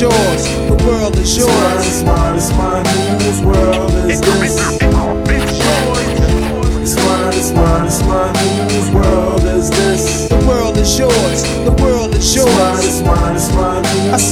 yours, the world is yours. Mine, it's mine,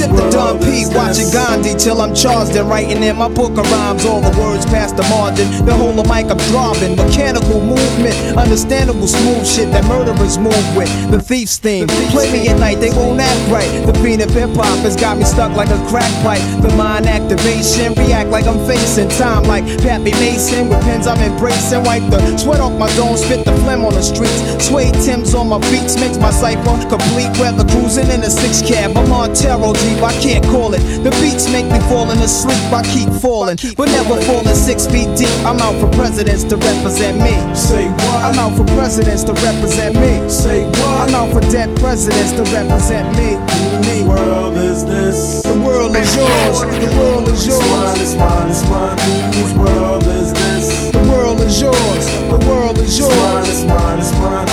sip the dumb world P, is watching? Gandhi till I'm charged and writing in my book of rhymes. All the words past the margin. The whole of mic I'm dropping. Mechanical movement, understandable smooth shit that murderers move with. The thief's theme. Play me at night, they won't act right. The fiend of hip hop has got me stuck like a crack pipe. The mind activation, react like I'm facing time like Pappy Mason. With pens I'm embracing. Wipe the sweat off my dome, spit the phlegm on the streets. Suede Tim's on my beats, makes my cipher complete. Weather cruising in a six cab. I'm on tarot deep, I can't call it. The beats make me falling asleep, I keep falling. But never falling six feet deep. I'm out for presidents to represent me. Say what? I'm out for presidents to represent me. Say what? I'm out for dead presidents to represent me. Me. World is this? The world is yours. The world is It's mine, yours. it's mine, it's mine, whose world is this? The world is yours. The world is It's mine, yours. it's mine, it's mine,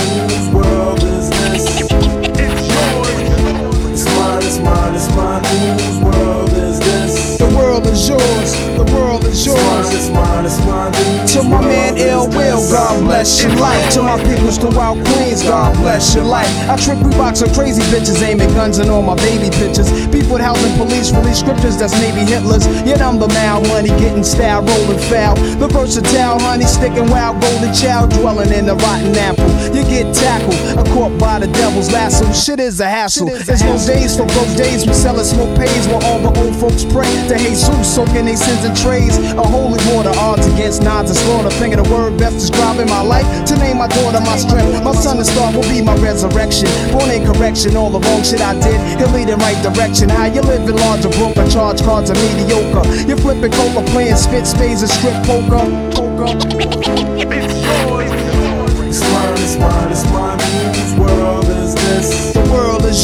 To my man Ill Will. God bless your life. To my peoples throughout Queens, God bless your life. I box on crazy bitches, aiming guns and all my baby pictures. With housing police, release scriptures that's maybe Hitler's. Yet I'm the mal money, getting style, rolling foul. The versatile honey, sticking wild, golden child, dwelling in the rotten apple. You get tackled, a caught by the devil's lasso. Shit is a hassle. There's no days for broke days. We sellin' smoke pays while all the old folks pray to Jesus, soaking they sins and trays. A holy water, odds against nods and slaughter. Finger the word best describing my life. To name my daughter my strength. My son and star will be my resurrection. Born in correction, all the wrong shit I did. He'll lead in right direction. How you living large or broke? Charge cards are mediocre. You're flipping coca, playing spit spades and strip poker. Poker.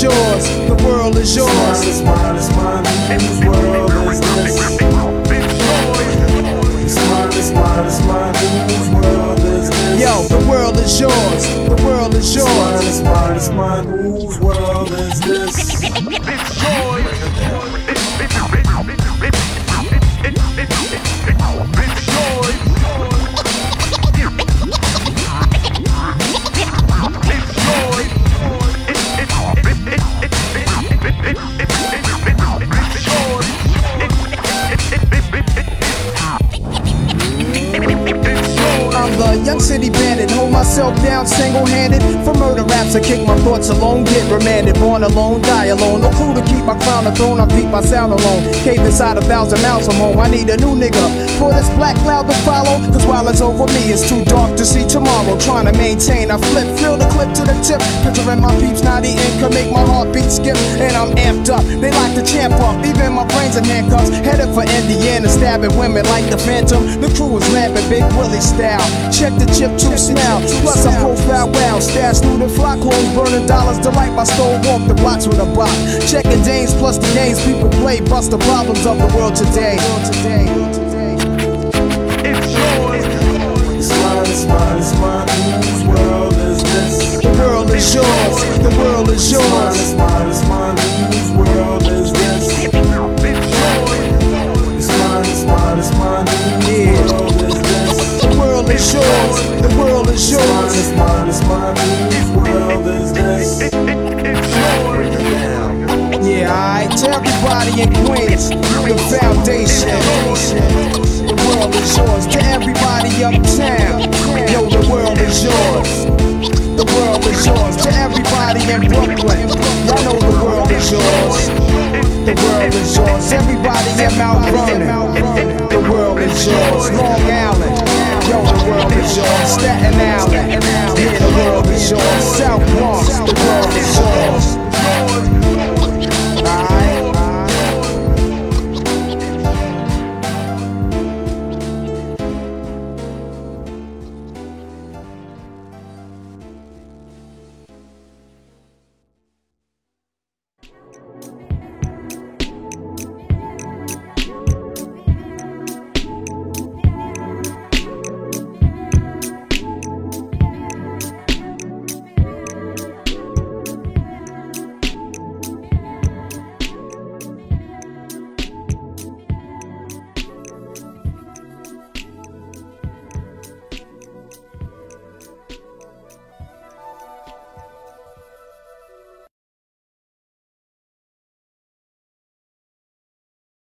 Yours. Myself down single-handed. For murder raps, I kick my thoughts alone, get remanded. Born alone, die alone. No clue to keep my crown a throne, I keep my sound alone. Cave inside a thousand miles from home, I need a new nigga. For this black cloud to follow, cause while it's over me, it's too dark to see tomorrow. Trying to maintain, I flip, fill the clip to the tip. Picturing my peeps not eating, can make my heartbeat skip. And I'm amped up, they like to champ up. Even my brains in handcuffs, headed for Indiana, stabbing women like the Phantom. The crew is lamping Big Willie style. Check the chip to smell. Plus I'm profile wow. Stash through the flock clothes, burning dollars. Delight my stove walk the blocks with a bot. Checking dames plus the games people play. Bust the problems of the world today. It's mine, it's mine, whose world is this? The world is yours. The world is yours. it's mine, it's mine, whose world is this? It's mine, it's mine, it's mine, whose world is this? The world is yours. The world is yours. it's mine, it's mine, whose world is this? Yeah, alright. To everybody in Queens, the foundation. The world is yours. To everybody uptown, the is yours. The world is yours. To everybody in Brooklyn, y'all know the world is yours. The world is yours. Everybody in Mount Vernon, the world is yours. Long Island, yo, the world is yours. Staten Island,